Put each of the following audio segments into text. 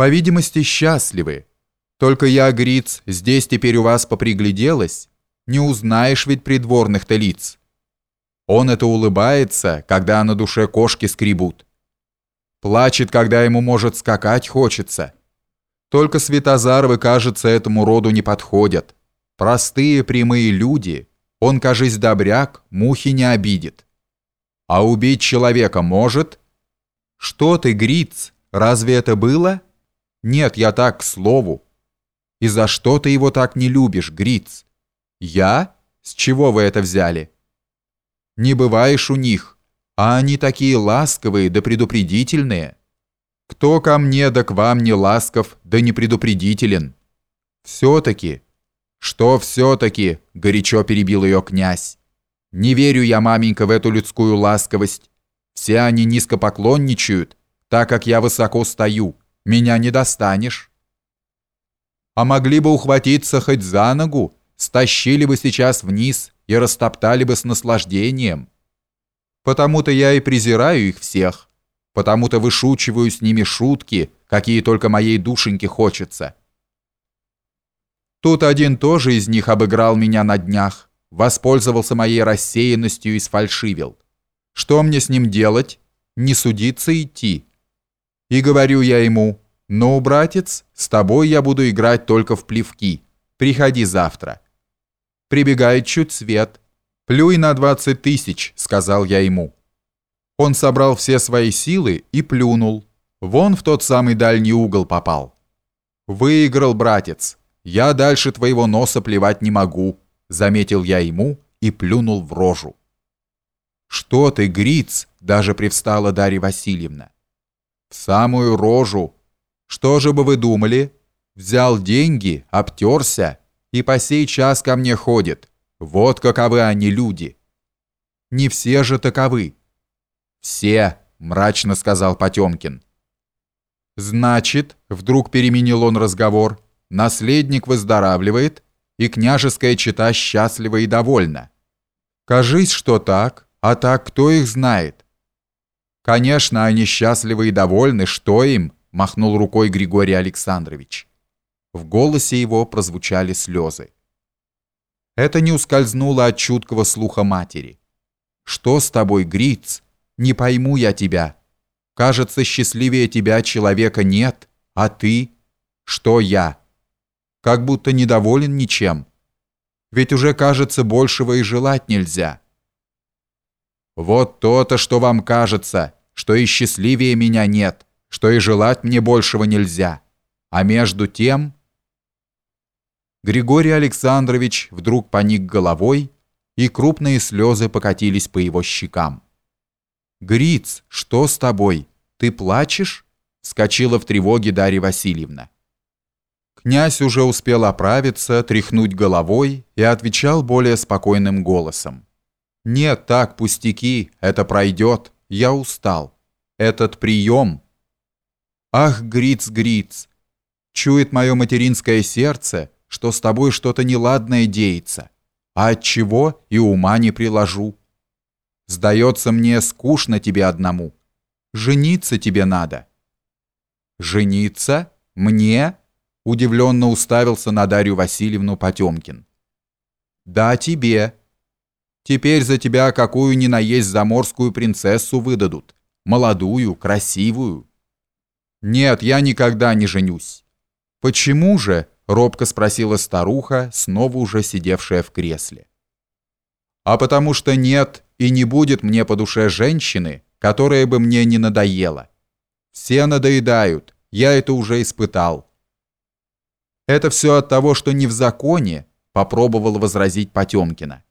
По видимости, счастливы. Только я, Гриц, здесь теперь у вас попригляделась. Не узнаешь ведь придворных-то лиц. Он это улыбается, когда на душе кошки скребут. Плачет, когда ему, может, скакать хочется. Только Светозаровы, кажется, этому роду не подходят. Простые прямые люди. Он, кажись, добряк, мухи не обидит. А убить человека может? Что ты, Гриц, разве это было? Нет, я так, к слову. И за что ты его так не любишь, Гриц? Я? С чего вы это взяли? Не бываешь у них, а они такие ласковые да предупредительные. Кто ко мне да к вам не ласков да не предупредителен? Все-таки, что все-таки, горячо перебил ее князь. Не верю я, маменька, в эту людскую ласковость. Все они низко поклонничают, так как я высоко стою. Меня не достанешь. А могли бы ухватиться хоть за ногу, стащили бы сейчас вниз и растоптали бы с наслаждением. Потому-то я и презираю их всех, потому-то вышучиваю с ними шутки, какие только моей душеньке хочется. Тут один тоже из них обыграл меня на днях, воспользовался моей рассеянностью и сфальшивил. Что мне с ним делать? Не судиться идти. И говорю я ему, ну, братец, с тобой я буду играть только в плевки. Приходи завтра. Прибегает чуть свет. Плюй на двадцать тысяч, сказал я ему. Он собрал все свои силы и плюнул. Вон в тот самый дальний угол попал. Выиграл, братец. Я дальше твоего носа плевать не могу, заметил я ему и плюнул в рожу. Что ты, Гриц, даже привстала Дарья Васильевна. В самую рожу. Что же бы вы думали? Взял деньги, обтерся и по сей час ко мне ходит. Вот каковы они люди. Не все же таковы. Все, мрачно сказал Потемкин. Значит, вдруг переменил он разговор, наследник выздоравливает, и княжеская чета счастлива и довольна. Кажись, что так, а так кто их знает? Конечно, они счастливы и довольны, что им, махнул рукой Григорий Александрович. В голосе его прозвучали слезы. Это не ускользнуло от чуткого слуха матери. Что с тобой, Гриц? Не пойму я тебя. Кажется, счастливее тебя человека нет, а ты? Что я? Как будто недоволен ничем. Ведь уже, кажется, большего и желать нельзя. Вот то-то, что вам кажется, что и счастливее меня нет, что и желать мне большего нельзя. А между тем... Григорий Александрович вдруг поник головой, и крупные слезы покатились по его щекам. «Гриц, что с тобой? Ты плачешь?» — вскочила в тревоге Дарья Васильевна. Князь уже успел оправиться, тряхнуть головой и отвечал более спокойным голосом. «Нет, так, пустяки, это пройдет, я устал. Этот прием...» «Ах, Гриц, Гриц, чует мое материнское сердце, что с тобой что-то неладное деется, а от чего и ума не приложу. Сдается мне скучно тебе одному. Жениться тебе надо». «Жениться? Мне?» Удивленно уставился на Дарью Васильевну Потемкин. «Да, тебе», Теперь за тебя какую ни на есть заморскую принцессу выдадут. Молодую, красивую. Нет, я никогда не женюсь. Почему же? Робко спросила старуха, снова уже сидевшая в кресле. А потому что нет и не будет мне по душе женщины, которая бы мне не надоела. Все надоедают, я это уже испытал. Это все от того, что не в законе, попробовал возразить Потемкина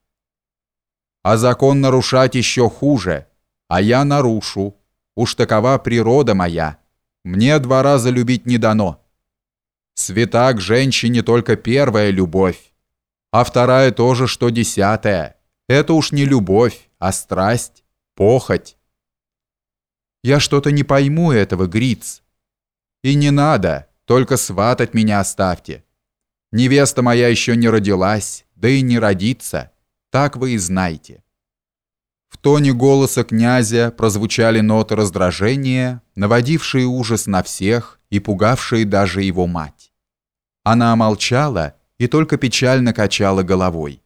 а закон нарушать еще хуже, а я нарушу. Уж такова природа моя. Мне два раза любить не дано. Свята к женщине только первая любовь, а вторая тоже, что десятая. Это уж не любовь, а страсть, похоть. Я что-то не пойму этого, Гриц. И не надо, только сватать меня оставьте. Невеста моя еще не родилась, да и не родится. Так вы и знаете. В тоне голоса князя прозвучали ноты раздражения, наводившие ужас на всех и пугавшие даже его мать. Она молчала и только печально качала головой.